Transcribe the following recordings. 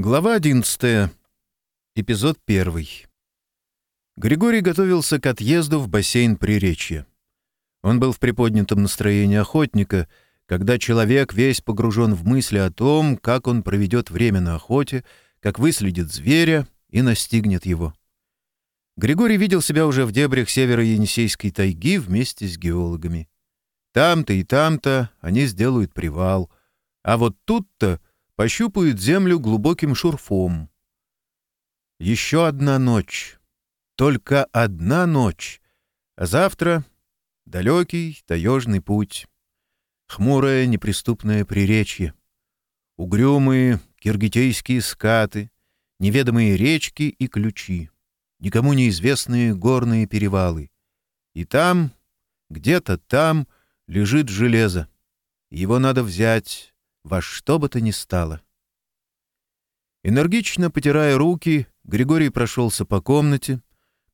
Глава 11. Эпизод 1. Григорий готовился к отъезду в бассейн Приречья. Он был в приподнятом настроении охотника, когда человек весь погружен в мысли о том, как он проведет время на охоте, как выследит зверя и настигнет его. Григорий видел себя уже в дебрях северо-енисейской тайги вместе с геологами. Там-то и там-то они сделают привал, а вот тут-то — пощупают землю глубоким шурфом. Еще одна ночь. Только одна ночь. А завтра — далекий таежный путь. Хмурое неприступное приречье. Угрюмые киргитейские скаты, неведомые речки и ключи, никому неизвестные горные перевалы. И там, где-то там, лежит железо. Его надо взять, во что бы то ни стало. Энергично потирая руки, Григорий прошелся по комнате,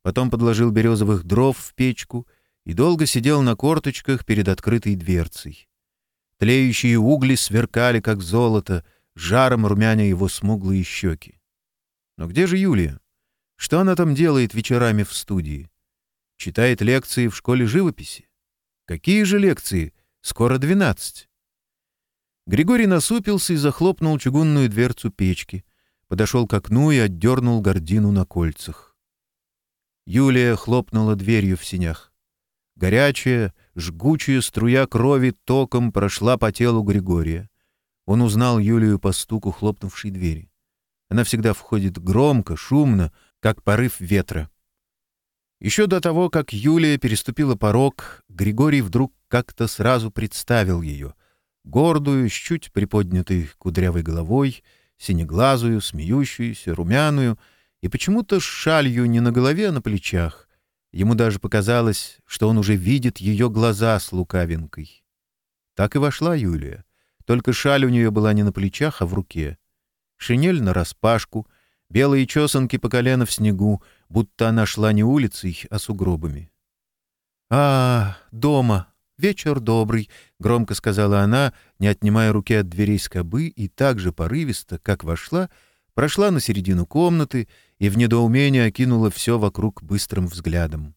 потом подложил березовых дров в печку и долго сидел на корточках перед открытой дверцей. Тлеющие угли сверкали, как золото, жаром румяня его смуглые щеки. Но где же Юлия? Что она там делает вечерами в студии? Читает лекции в школе живописи? Какие же лекции? Скоро двенадцать. Григорий насупился и захлопнул чугунную дверцу печки. Подошел к окну и отдернул гордину на кольцах. Юлия хлопнула дверью в синях. Горячая, жгучая струя крови током прошла по телу Григория. Он узнал Юлию по стуку хлопнувшей двери. Она всегда входит громко, шумно, как порыв ветра. Еще до того, как Юлия переступила порог, Григорий вдруг как-то сразу представил ее — гордую, с чуть приподнятой кудрявой головой, синеглазую, смеющуюся, румяную и почему-то с шалью не на голове, а на плечах. Ему даже показалось, что он уже видит ее глаза с лукавинкой. Так и вошла Юлия. Только шаль у нее была не на плечах, а в руке. Шинель нараспашку, Вечер добрый, — громко сказала она, не отнимая руки от дверей скобы и так же порывисто, как вошла, прошла на середину комнаты и в недоумении окинула все вокруг быстрым взглядом.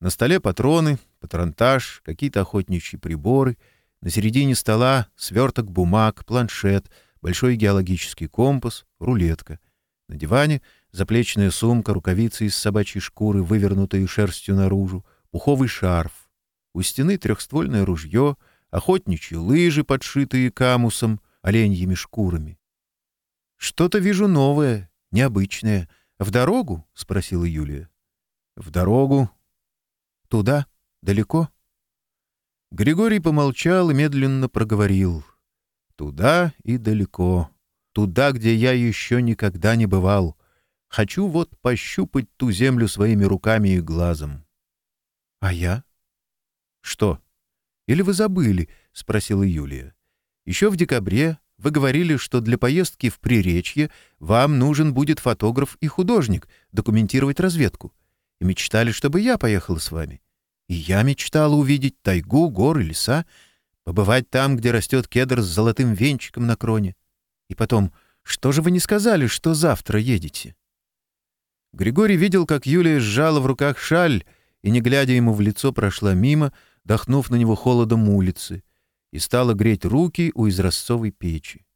На столе патроны, патронтаж, какие-то охотничьи приборы, на середине стола сверток бумаг, планшет, большой геологический компас, рулетка. На диване заплечная сумка, рукавицы из собачьей шкуры, вывернутые шерстью наружу, пуховый шарф. У стены трехствольное ружье, охотничьи лыжи, подшитые камусом, оленьими шкурами. «Что-то вижу новое, необычное. В дорогу?» — спросила Юлия. «В дорогу. Туда? Далеко?» Григорий помолчал и медленно проговорил. «Туда и далеко. Туда, где я еще никогда не бывал. Хочу вот пощупать ту землю своими руками и глазом». «Что?» «Или вы забыли?» — спросила Юлия. «Еще в декабре вы говорили, что для поездки в Приречье вам нужен будет фотограф и художник документировать разведку. И мечтали, чтобы я поехала с вами. И я мечтала увидеть тайгу, горы, леса, побывать там, где растет кедр с золотым венчиком на кроне. И потом, что же вы не сказали, что завтра едете?» Григорий видел, как Юлия сжала в руках шаль и, не глядя ему в лицо, прошла мимо, дохнув на него холодом улицы, и стала греть руки у изразцовой печи.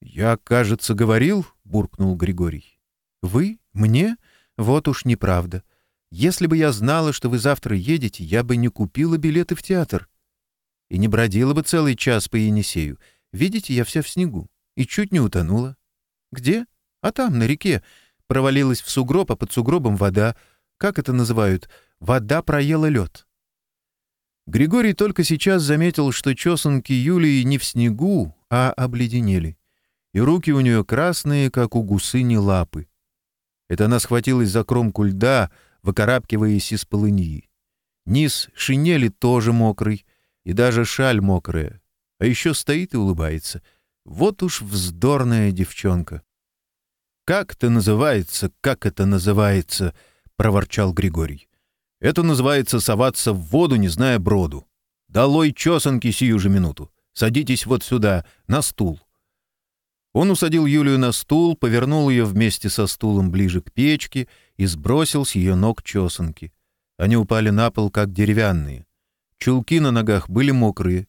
«Я, кажется, говорил», — буркнул Григорий. «Вы? Мне? Вот уж неправда. Если бы я знала, что вы завтра едете, я бы не купила билеты в театр. И не бродила бы целый час по Енисею. Видите, я вся в снегу. И чуть не утонула. Где? А там, на реке. Провалилась в сугроб, а под сугробом вода. Как это называют? Вода проела лед. Григорий только сейчас заметил, что чесанки Юлии не в снегу, а обледенели. И руки у нее красные, как у гусыни лапы. Это она схватилась за кромку льда, выкарабкиваясь из полыньи. Низ шинели тоже мокрый, и даже шаль мокрая. А еще стоит и улыбается. Вот уж вздорная девчонка. «Как это называется, как это называется?» — проворчал Григорий. Это называется соваться в воду, не зная броду. Долой чесанки сию же минуту. Садитесь вот сюда, на стул. Он усадил Юлию на стул, повернул ее вместе со стулом ближе к печке и сбросил с ее ног чесанки. Они упали на пол, как деревянные. Чулки на ногах были мокрые.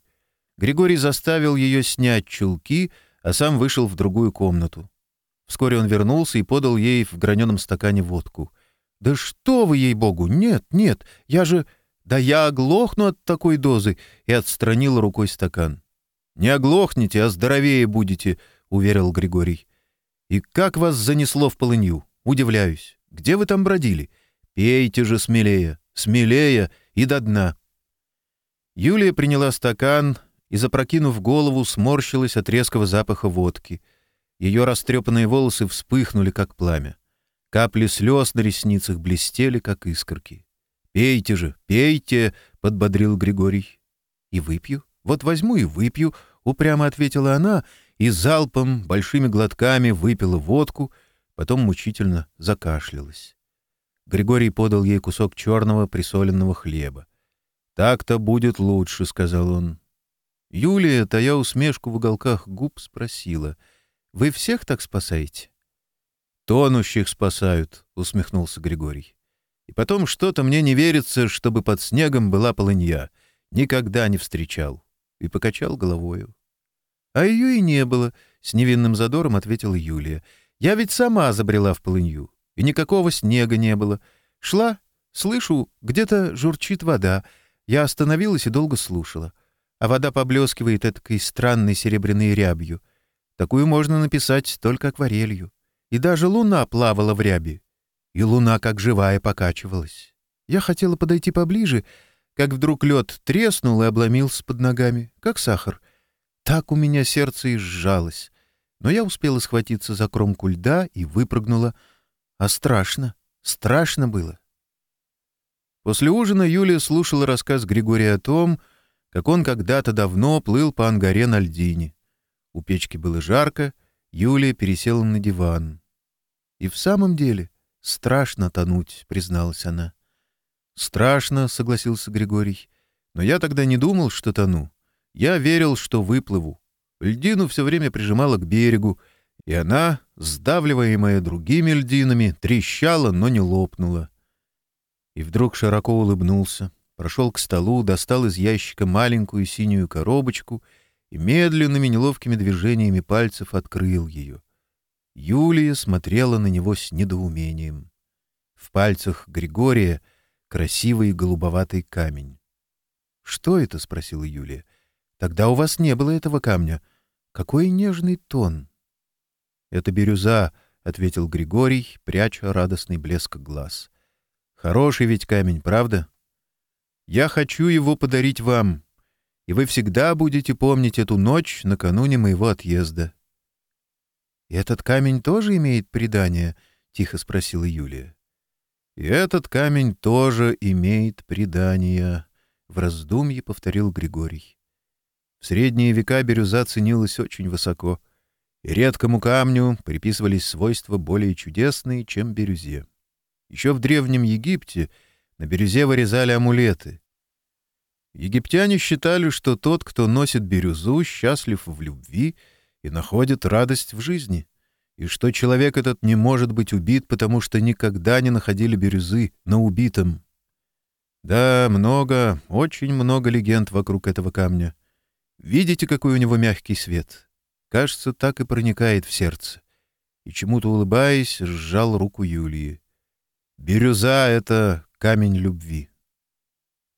Григорий заставил ее снять чулки, а сам вышел в другую комнату. Вскоре он вернулся и подал ей в граненом стакане водку. «Да что вы, ей-богу! Нет, нет, я же... Да я оглохну от такой дозы!» и отстранил рукой стакан. «Не оглохните, а здоровее будете», — уверил Григорий. «И как вас занесло в полынью? Удивляюсь. Где вы там бродили? Пейте же смелее, смелее и до дна». Юлия приняла стакан и, запрокинув голову, сморщилась от резкого запаха водки. Ее растрепанные волосы вспыхнули, как пламя. Капли слез на ресницах блестели, как искорки. «Пейте же, пейте!» — подбодрил Григорий. «И выпью. Вот возьму и выпью», — упрямо ответила она и залпом, большими глотками выпила водку, потом мучительно закашлялась. Григорий подал ей кусок черного присоленного хлеба. «Так-то будет лучше», — сказал он. Юлия, тая усмешку в уголках губ, спросила. «Вы всех так спасаете?» тонущих спасают», — усмехнулся Григорий. «И потом что-то мне не верится, чтобы под снегом была полынья. Никогда не встречал». И покачал головою. «А ее и не было», — с невинным задором ответила Юлия. «Я ведь сама забрела в полынью, и никакого снега не было. Шла, слышу, где-то журчит вода. Я остановилась и долго слушала. А вода поблескивает этой странной серебряной рябью. Такую можно написать только акварелью и даже луна плавала в ряби. И луна, как живая, покачивалась. Я хотела подойти поближе, как вдруг лед треснул и обломился под ногами, как сахар. Так у меня сердце и сжалось. Но я успела схватиться за кромку льда и выпрыгнула. А страшно, страшно было. После ужина Юлия слушала рассказ Григория о том, как он когда-то давно плыл по ангаре на льдине. У печки было жарко, Юлия пересела на диван. И в самом деле страшно тонуть, призналась она. Страшно, согласился Григорий. Но я тогда не думал, что тону. Я верил, что выплыву. Льдину все время прижимала к берегу, и она, сдавливаемая другими льдинами, трещала, но не лопнула. И вдруг широко улыбнулся, прошел к столу, достал из ящика маленькую синюю коробочку и медленными неловкими движениями пальцев открыл ее. Юлия смотрела на него с недоумением. В пальцах Григория красивый голубоватый камень. «Что это?» — спросила Юлия. «Тогда у вас не было этого камня. Какой нежный тон!» «Это бирюза», — ответил Григорий, пряча радостный блеск глаз. «Хороший ведь камень, правда? Я хочу его подарить вам, и вы всегда будете помнить эту ночь накануне моего отъезда». И «Этот камень тоже имеет предание?» — тихо спросила Юлия. «И этот камень тоже имеет предание», — в раздумье повторил Григорий. В средние века бирюза ценилась очень высоко, и редкому камню приписывались свойства более чудесные, чем бирюзе. Еще в Древнем Египте на бирюзе вырезали амулеты. Египтяне считали, что тот, кто носит бирюзу, счастлив в любви — и находит радость в жизни, и что человек этот не может быть убит, потому что никогда не находили бирюзы на убитом. Да, много, очень много легенд вокруг этого камня. Видите, какой у него мягкий свет? Кажется, так и проникает в сердце. И чему-то улыбаясь, сжал руку Юлии. «Бирюза — это камень любви».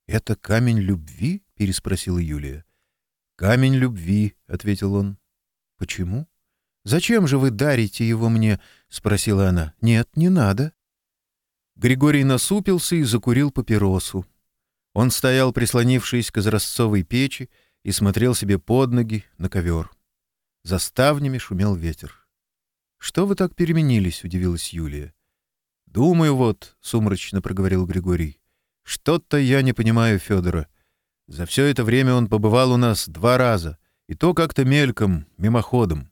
«Это камень любви?» — переспросила Юлия. «Камень любви», — ответил он. «Почему?» «Зачем же вы дарите его мне?» — спросила она. «Нет, не надо». Григорий насупился и закурил папиросу. Он стоял, прислонившись к изразцовой печи, и смотрел себе под ноги на ковер. За ставнями шумел ветер. «Что вы так переменились?» — удивилась Юлия. «Думаю, вот», — сумрачно проговорил Григорий. «Что-то я не понимаю Федора. За все это время он побывал у нас два раза. И то как-то мельком, мимоходом.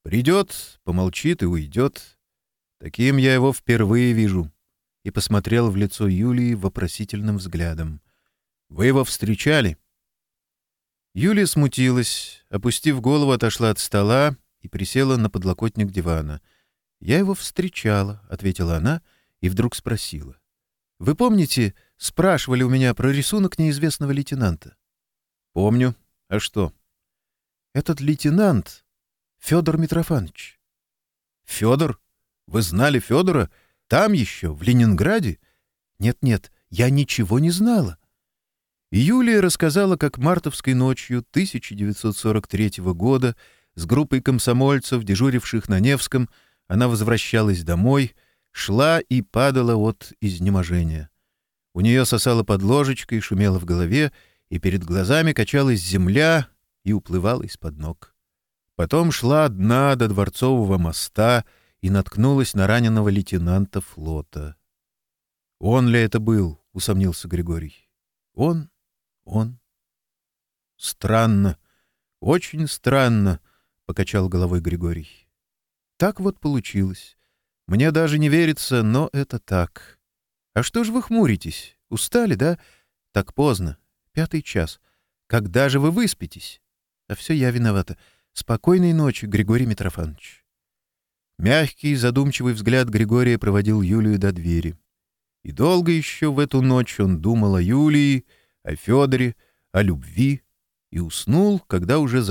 Придет, помолчит и уйдет. Таким я его впервые вижу. И посмотрел в лицо Юлии вопросительным взглядом. «Вы его встречали?» Юлия смутилась, опустив голову, отошла от стола и присела на подлокотник дивана. «Я его встречала», — ответила она и вдруг спросила. «Вы помните, спрашивали у меня про рисунок неизвестного лейтенанта?» «Помню. А что?» этот лейтенант Федор Митрофанович. Федор? Вы знали Федора? Там еще, в Ленинграде? Нет-нет, я ничего не знала. Юлия рассказала, как мартовской ночью 1943 года с группой комсомольцев, дежуривших на Невском, она возвращалась домой, шла и падала от изнеможения. У нее сосало под ложечкой, шумело в голове, и перед глазами качалась земля, и из под ног. Потом шла одна до Дворцового моста и наткнулась на раненого лейтенанта флота. «Он ли это был?» — усомнился Григорий. «Он? Он?» «Странно, очень странно», — покачал головой Григорий. «Так вот получилось. Мне даже не верится, но это так. А что ж вы хмуритесь? Устали, да? Так поздно. Пятый час. Когда же вы выспитесь?» А все я виновата. Спокойной ночи, Григорий Митрофанович. Мягкий, задумчивый взгляд Григория проводил Юлию до двери. И долго еще в эту ночь он думал о Юлии, о Федоре, о любви и уснул, когда уже